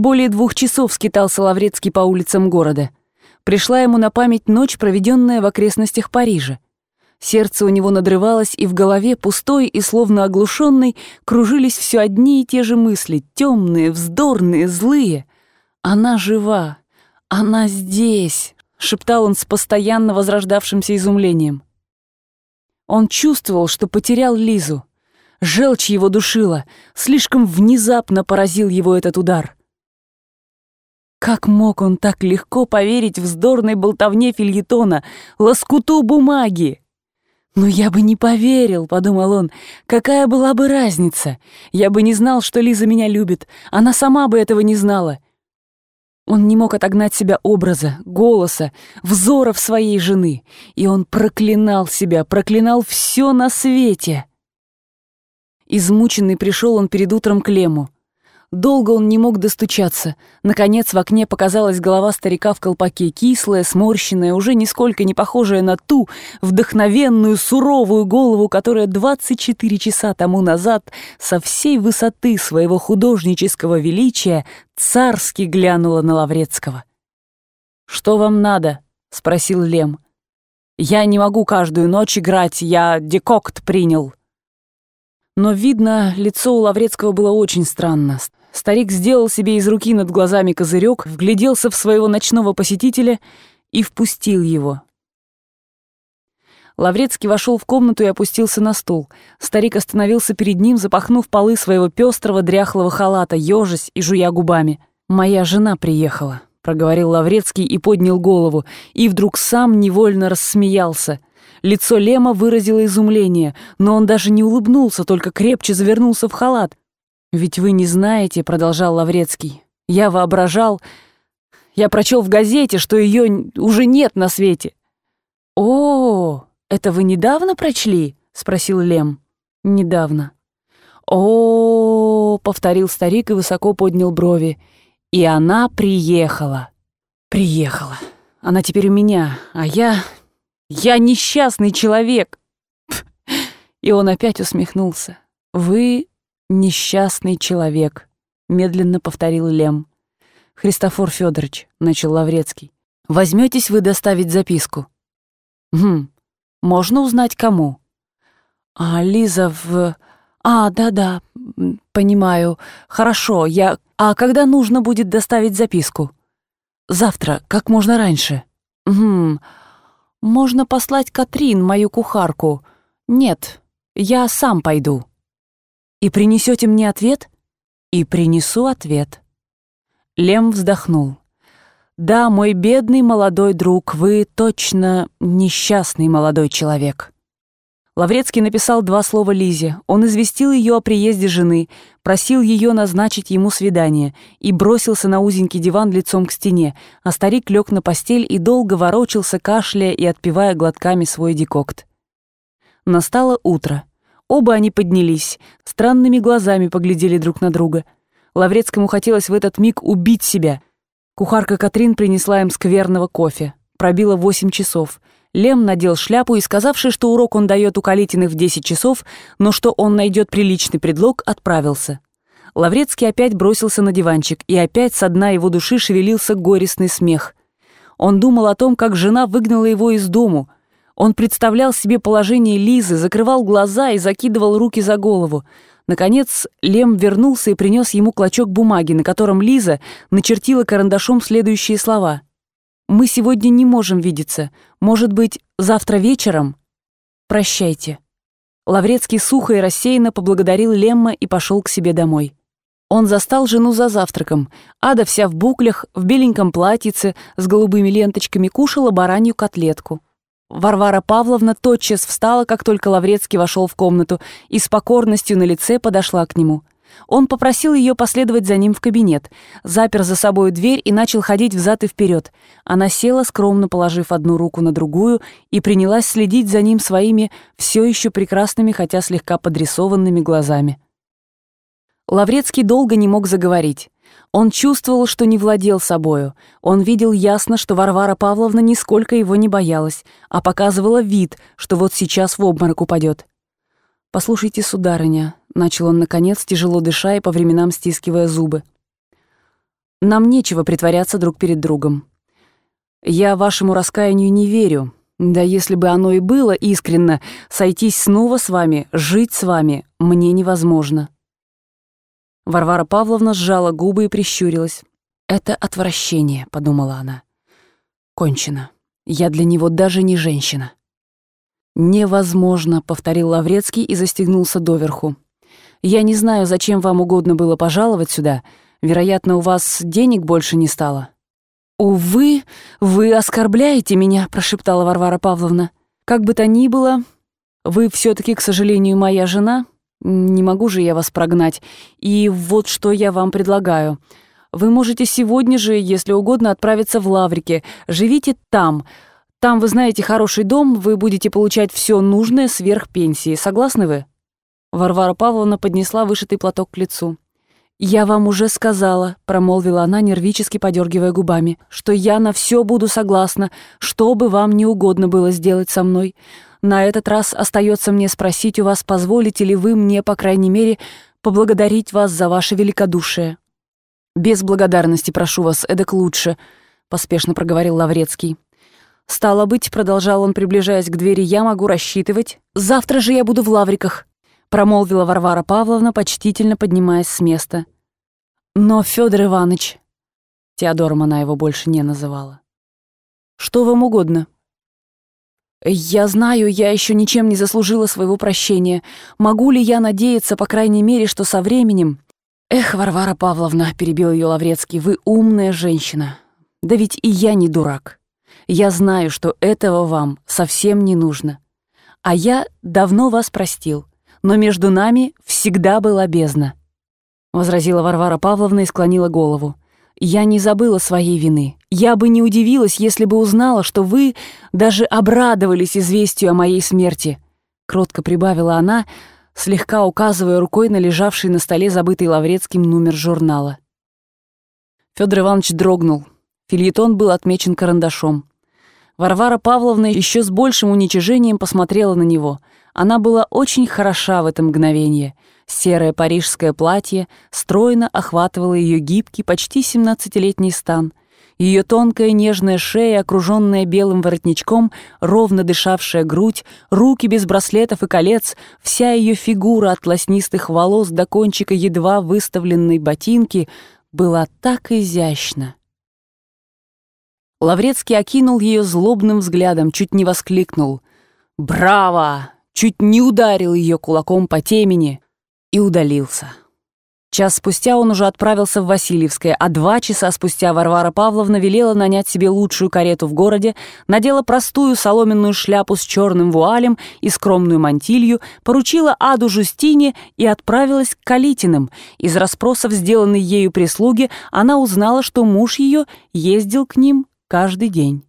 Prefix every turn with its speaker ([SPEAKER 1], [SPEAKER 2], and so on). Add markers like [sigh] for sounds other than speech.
[SPEAKER 1] Более двух часов скитался Лаврецкий по улицам города. Пришла ему на память ночь, проведенная в окрестностях Парижа. Сердце у него надрывалось, и в голове, пустой и словно оглушенной, кружились все одни и те же мысли, темные, вздорные, злые. «Она жива! Она здесь!» — шептал он с постоянно возрождавшимся изумлением. Он чувствовал, что потерял Лизу. Желчь его душила, слишком внезапно поразил его этот удар. Как мог он так легко поверить вздорной болтовне фильетона, лоскуту бумаги? «Но я бы не поверил», — подумал он. «Какая была бы разница? Я бы не знал, что Лиза меня любит. Она сама бы этого не знала». Он не мог отогнать себя образа, голоса, взоров своей жены, и он проклинал себя, проклинал все на свете. Измученный пришел он перед утром к Лему. Долго он не мог достучаться. Наконец в окне показалась голова старика в колпаке, кислая, сморщенная, уже нисколько не похожая на ту вдохновенную, суровую голову, которая 24 часа тому назад со всей высоты своего художнического величия царски глянула на Лаврецкого. «Что вам надо?» — спросил Лем. «Я не могу каждую ночь играть, я декокт принял». Но, видно, лицо у Лаврецкого было очень странно. Старик сделал себе из руки над глазами козырек, вгляделся в своего ночного посетителя и впустил его. Лаврецкий вошел в комнату и опустился на стул. Старик остановился перед ним, запахнув полы своего пестрого дряхлого халата, ежась и жуя губами. «Моя жена приехала», — проговорил Лаврецкий и поднял голову, и вдруг сам невольно рассмеялся. Лицо Лема выразило изумление, но он даже не улыбнулся, только крепче завернулся в халат. «Ведь вы не знаете», — продолжал Лаврецкий. «Я воображал... Я прочел в газете, что ее уже нет на свете». «О, это вы недавно прочли?» — спросил Лем. «Недавно». О, повторил старик и высоко поднял брови. «И она приехала». «Приехала. Она теперь у меня, а я... Я несчастный человек». [laughs] И он опять усмехнулся. «Вы «Несчастный человек», — медленно повторил Лем. «Христофор Федорович, начал Лаврецкий, — «возьметесь вы доставить записку?» «Хм, можно узнать, кому?» «А, Лиза в...» «А, да-да, понимаю. Хорошо, я... А когда нужно будет доставить записку?» «Завтра, как можно раньше». «Хм, можно послать Катрин, мою кухарку. Нет, я сам пойду». «И принесете мне ответ?» «И принесу ответ». Лем вздохнул. «Да, мой бедный молодой друг, вы точно несчастный молодой человек». Лаврецкий написал два слова Лизе. Он известил ее о приезде жены, просил ее назначить ему свидание и бросился на узенький диван лицом к стене, а старик лег на постель и долго ворочался, кашляя и отпивая глотками свой декокт. Настало утро. Оба они поднялись, странными глазами поглядели друг на друга. Лаврецкому хотелось в этот миг убить себя. Кухарка Катрин принесла им скверного кофе. Пробило восемь часов. Лем надел шляпу и, сказавший, что урок он дает у Калитиных в десять часов, но что он найдет приличный предлог, отправился. Лаврецкий опять бросился на диванчик, и опять со дна его души шевелился горестный смех. Он думал о том, как жена выгнала его из дому — он представлял себе положение Лизы, закрывал глаза и закидывал руки за голову. Наконец Лем вернулся и принес ему клочок бумаги, на котором Лиза начертила карандашом следующие слова. «Мы сегодня не можем видеться. Может быть, завтра вечером? Прощайте». Лаврецкий сухо и рассеянно поблагодарил Лемма и пошел к себе домой. Он застал жену за завтраком. Ада вся в буклях, в беленьком платьице с голубыми ленточками кушала баранью котлетку. Варвара Павловна тотчас встала, как только Лаврецкий вошел в комнату, и с покорностью на лице подошла к нему. Он попросил ее последовать за ним в кабинет, запер за собой дверь и начал ходить взад и вперед. Она села, скромно положив одну руку на другую, и принялась следить за ним своими все еще прекрасными, хотя слегка подрисованными глазами. Лаврецкий долго не мог заговорить. Он чувствовал, что не владел собою. Он видел ясно, что Варвара Павловна нисколько его не боялась, а показывала вид, что вот сейчас в обморок упадет. «Послушайте, сударыня», — начал он, наконец, тяжело дыша и по временам стискивая зубы. Нам нечего притворяться друг перед другом. Я вашему раскаянию не верю. Да если бы оно и было искренно, сойтись снова с вами, жить с вами мне невозможно. Варвара Павловна сжала губы и прищурилась. «Это отвращение», — подумала она. «Кончено. Я для него даже не женщина». «Невозможно», — повторил Лаврецкий и застегнулся доверху. «Я не знаю, зачем вам угодно было пожаловать сюда. Вероятно, у вас денег больше не стало». «Увы, вы оскорбляете меня», — прошептала Варвара Павловна. «Как бы то ни было, вы все таки к сожалению, моя жена. Не могу же я вас прогнать. И вот что я вам предлагаю. Вы можете сегодня же, если угодно, отправиться в Лаврики. Живите там. Там, вы знаете, хороший дом, вы будете получать все нужное сверх пенсии. Согласны вы?» Варвара Павловна поднесла вышитый платок к лицу. «Я вам уже сказала», — промолвила она, нервически подергивая губами, «что я на все буду согласна, что бы вам не угодно было сделать со мной. На этот раз остается мне спросить у вас, позволите ли вы мне, по крайней мере, поблагодарить вас за ваше великодушие». «Без благодарности прошу вас, эдак лучше», — поспешно проговорил Лаврецкий. «Стало быть», — продолжал он, приближаясь к двери, — «я могу рассчитывать. Завтра же я буду в Лавриках», — промолвила Варвара Павловна, почтительно поднимаясь с места. «Но, Федор Иванович...» Теодором она его больше не называла. «Что вам угодно?» «Я знаю, я еще ничем не заслужила своего прощения. Могу ли я надеяться, по крайней мере, что со временем «Эх, Варвара Павловна», — перебил ее Лаврецкий, — «вы умная женщина. Да ведь и я не дурак. Я знаю, что этого вам совсем не нужно. А я давно вас простил, но между нами всегда была бездна», — возразила Варвара Павловна и склонила голову. «Я не забыла своей вины. Я бы не удивилась, если бы узнала, что вы даже обрадовались известию о моей смерти», — кротко прибавила она, — слегка указывая рукой на лежавший на столе забытый Лаврецким номер журнала. Федор Иванович дрогнул. Фильетон был отмечен карандашом. Варвара Павловна еще с большим уничижением посмотрела на него. Она была очень хороша в это мгновение. Серое парижское платье стройно охватывало ее гибкий, почти семнадцатилетний стан. Ее тонкая нежная шея, окруженная белым воротничком, ровно дышавшая грудь, руки без браслетов и колец, вся ее фигура от лоснистых волос до кончика едва выставленной ботинки была так изящна. Лаврецкий окинул ее злобным взглядом, чуть не воскликнул. «Браво!» Чуть не ударил ее кулаком по темени и удалился. Час спустя он уже отправился в Васильевское, а два часа спустя Варвара Павловна велела нанять себе лучшую карету в городе, надела простую соломенную шляпу с черным вуалем и скромную мантилью, поручила Аду Жустине и отправилась к Калитиным. Из расспросов, сделанной ею прислуги, она узнала, что муж ее ездил к ним каждый день.